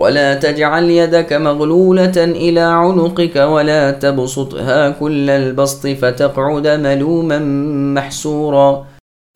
ولا تجعل يدك مغلولة إلى عنقك ولا تبسطها كل البسط فتقعد ملوما محسورا.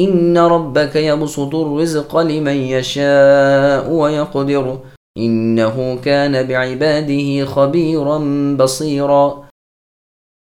إن ربك يبسط الرزق لمن يشاء ويقدر. إنه كان بعباده خبيرا بصيرا.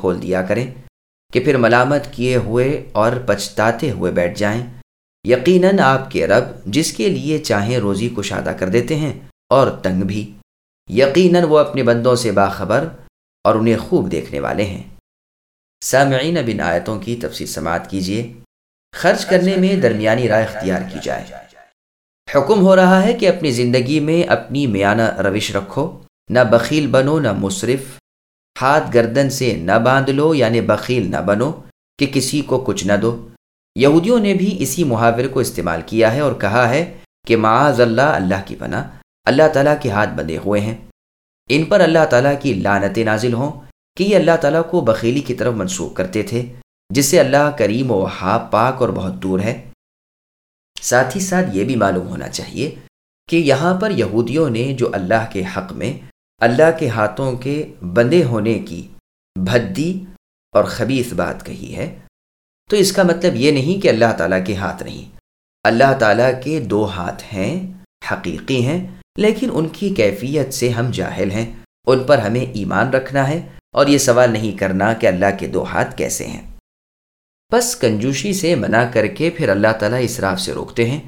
کھول دیا کریں کہ پھر ملامت کیے ہوئے اور پچھتاتے ہوئے بیٹھ جائیں۔ یقیناً آپ کے رب جس کے لیے چاہیں روزی کشادہ کر دیتے ہیں اور تنگ بھی۔ یقیناً وہ اپنے بندوں سے باخبر اور انہیں خوب دیکھنے والے ہیں۔ سامعین بن آیتوں کی تفصیل سماعت کیجیے۔ خرچ کرنے میں درمیانی رائے اختیار کی جائے۔ حکم ہو رہا ہے کہ اپنی زندگی میں اپنی میانہ روش رکھو۔ نہ بخیل بنو، نہ مصرف۔ ہاتھ گردن سے نہ باندھ لو یعنی بخیل نہ بنو کہ کسی کو کچھ نہ دو۔ یہودیوں نے بھی اسی محاورے کو استعمال کیا ہے اور کہا ہے کہ معاذ اللہ اللہ کی پناہ، اللہ تعالیٰ کے ہاتھ بندے ہوئے ہیں۔ ان پر اللہ تعالیٰ کی لانت نازل ہوں کہ یہ اللہ تعالیٰ کو بخیلی کی طرف منسوخ کرتے تھے، جس سے اللہ کریم و ہا پاک اور بہت دور ہے۔ ساتھ ہی ساتھ یہ بھی معلوم ہونا چاہیے کہ یہاں پر یہودیوں نے جو اللہ کے حق میں، اللہ کے ہاتھوں کے بندے ہونے کی بھدی اور خبیص بات کہی ہے تو اس کا مطلب یہ نہیں کہ اللہ تعالیٰ کے ہاتھ نہیں۔ اللہ تعالیٰ کے دو ہاتھ ہیں، حقیقی ہیں، لیکن ان کی کیفیت سے ہم جاہل ہیں۔ ان پر ہمیں ایمان رکھنا ہے اور یہ سوال نہیں کرنا کہ اللہ کے دو ہاتھ کیسے ہیں۔ بس کنجوشی سے منع کر کے پھر اللہ تعالیٰ اسراف سے روکتے ہیں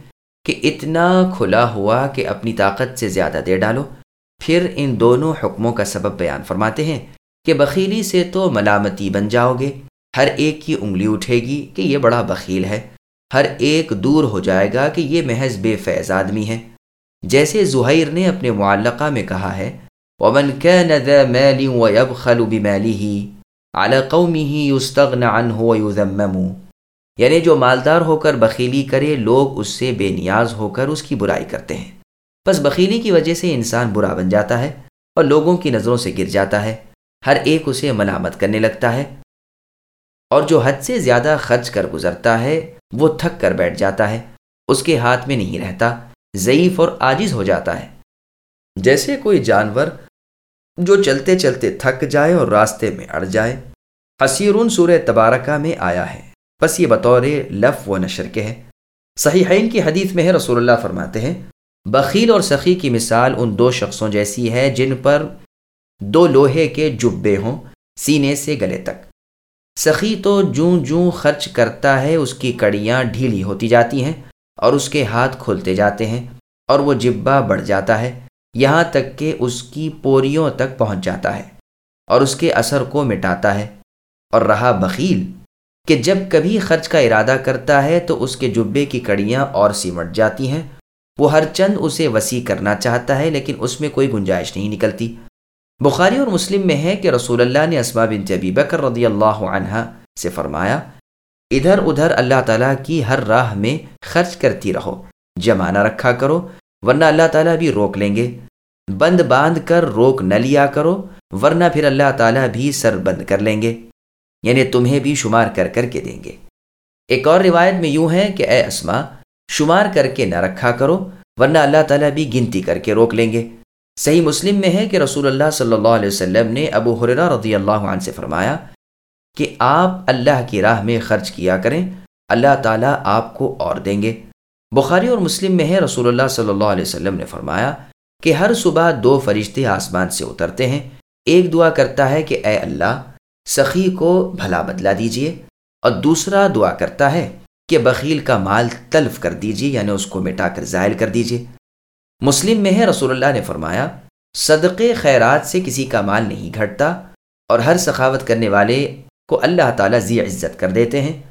کہ اتنا کھلا ہوا کہ اپنی طاقت سے زیادہ دے ڈالو۔ پھر ان دونوں حکموں کا سبب بیان فرماتے ہیں کہ بخیلی سے تو ملامتی بن جاؤ گے۔ ہر ایک کی انگلی اٹھے گی کہ یہ بڑا بخیل ہے۔ ہر ایک دور ہو جائے گا کہ یہ محض بے فیض آدمی ہے۔ جیسے زہیر نے اپنے معلقہ میں کہا ہے، ومن كان ذا مال ويبخل بماله على قومه يستغنى عنه ويذمم یعنی جو مالدار ہو کر بخیلی کرے، لوگ اس سے بے نیاز ہو کر اس کی برائی کرتے ہیں۔ بس بخیلی کی وجہ سے انسان برا بن جاتا ہے اور لوگوں کی نظروں سے گر جاتا ہے۔ ہر ایک اسے ملامت کرنے لگتا ہے۔ اور جو حد سے زیادہ خرچ کر گزرتا ہے، وہ تھک کر بیٹھ جاتا ہے۔ اس کے ہاتھ میں نہیں رہتا۔ ضعیف اور عاجز ہو جاتا ہے۔ جیسے کوئی جانور جو چلتے چلتے تھک جائے اور راستے میں اڑ جائے۔ حسیرون سورہ تبارکہ میں آیا ہے۔ بس یہ بطور لف و نشر کے ہے۔ صحیحین کی حدیث میں ہے، رسول اللہ فرماتے ہیں، بخیل اور سخی کی مثال ان دو شخصوں جیسی ہے جن پر دو لوہے کے جبے ہوں، سینے سے گلے تک۔ سخی تو جوں جوں خرچ کرتا ہے، اس کی کڑیاں ڈھیلی ہوتی جاتی ہیں اور اس کے ہاتھ کھلتے جاتے ہیں اور وہ جبا بڑھ جاتا ہے، یہاں تک کہ اس کی پوریوں تک پہنچ جاتا ہے اور اس کے اثر کو مٹاتا ہے۔ اور رہا بخیل کہ جب کبھی خرچ کا ارادہ کرتا ہے تو اس کے جبے کی کڑیاں اور سمٹ جاتی ہیں۔ وہ ہر چند اسے وسیع کرنا چاہتا ہے، لیکن اس میں کوئی گنجائش نہیں نکلتی۔ بخاری اور مسلم میں ہے کہ رسول اللہ نے اسما بن طبی بکر رضی اللہ عنہ سے فرمایا، ادھر ادھر اللہ تعالیٰ کی ہر راہ میں خرچ کرتی رہو جمع نہ رکھا کرو، ورنہ اللہ تعالیٰ بھی روک لیں گے۔ بند باندھ کر روک نہ لیا کرو، ورنہ پھر اللہ تعالیٰ بھی سر بند کر لیں گے۔ یعنی تمہیں بھی شمار کر کر کے دیں گے۔ ایک اور روایت میں یوں ہے کہ اے اسما شمار کر کے نہ رکھا کرو، ورنہ اللہ تعالیٰ بھی گنتی کر کے روک لیں گے۔ صحیح مسلم میں ہے کہ رسول اللہ صلی اللہ علیہ وسلم نے ابو حرا رضی اللہ عنہ سے فرمایا کہ آپ اللہ کی راہ میں خرچ کیا کریں، اللہ تعالیٰ آپ کو اور دیں گے۔ بخاری اور مسلم میں ہے، رسول اللہ صلی اللہ علیہ وسلم نے فرمایا کہ ہر صبح دو فرشتے آسمان سے اترتے ہیں۔ ایک دعا کرتا ہے کہ اے اللہ، سخی کو بھلا بدلا دیجیے اور دوسرا دعا کرتا ہے کہ بخیل کا مال تلف کر دیجیے یعنی اس کو مٹا کر ظاہر کر دیجیے مسلم میں ہے، رسول اللہ نے فرمایا، صدقے خیرات سے کسی کا مال نہیں گھٹتا اور ہر سخاوت کرنے والے کو اللہ تعالیٰ ذی عزت کر دیتے ہیں۔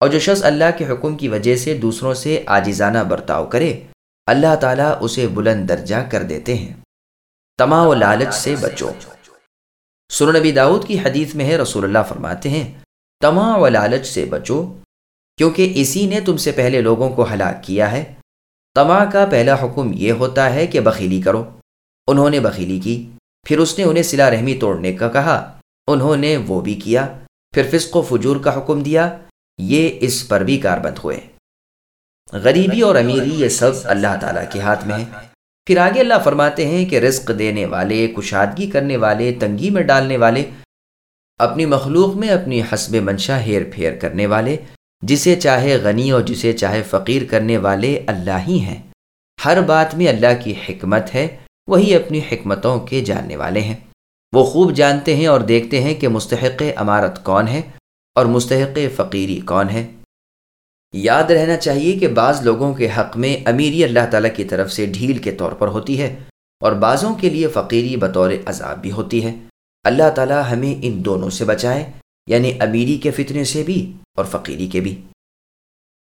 اور جو شخص اللہ کے حکم کی وجہ سے دوسروں سے آجزانہ برتاؤ کرے، اللہ تعالیٰ اسے بلند درجہ کر دیتے ہیں۔ تما و لالچ سے بچو۔ سر نبی داود کی حدیث میں ہے، رسول اللہ فرماتے ہیں تما و لالچ سے بچو، کیونکہ اسی نے تم سے پہلے لوگوں کو ہلاک کیا ہے۔ تما کا پہلا حکم یہ ہوتا ہے کہ بخیلی کرو۔ انہوں نے بخیلی کی۔ پھر اس نے انہیں سلا رحمی توڑنے کا کہا۔ انہوں نے وہ بھی کیا۔ پھر فسق و فجور کا حکم دیا۔ یہ اس پر بھی کار بند ہوئے۔ غریبی اور امیری یہ سب اللہ تعالیٰ کے ہاتھ میں ہے پھر آگے اللہ فرماتے ہیں کہ رزق دینے والے، کشادگی کرنے والے، تنگی میں ڈالنے والے، اپنی مخلوق میں اپنی حسب منشا ہیر پھیر کرنے والے جسے چاہے غنی اور جسے چاہے فقیر کرنے والے اللہ ہی ہیں۔ ہر بات میں اللہ کی حکمت ہے، وہی اپنی حکمتوں کے جاننے والے ہیں۔ وہ خوب جانتے ہیں اور دیکھتے ہیں کہ مستحق امارت کون ہے اور مستحق فقیری کون ہے۔ یاد رہنا چاہیے کہ بعض لوگوں کے حق میں امیری اللہ تعالیٰ کی طرف سے ڈھیل کے طور پر ہوتی ہے اور بعضوں کے لیے فقیری بطور عذاب بھی ہوتی ہے۔ اللہ تعالیٰ ہمیں ان دونوں سے بچائے یعنی امیری کے فتنے سے بھی اور فقیری کے بھی۔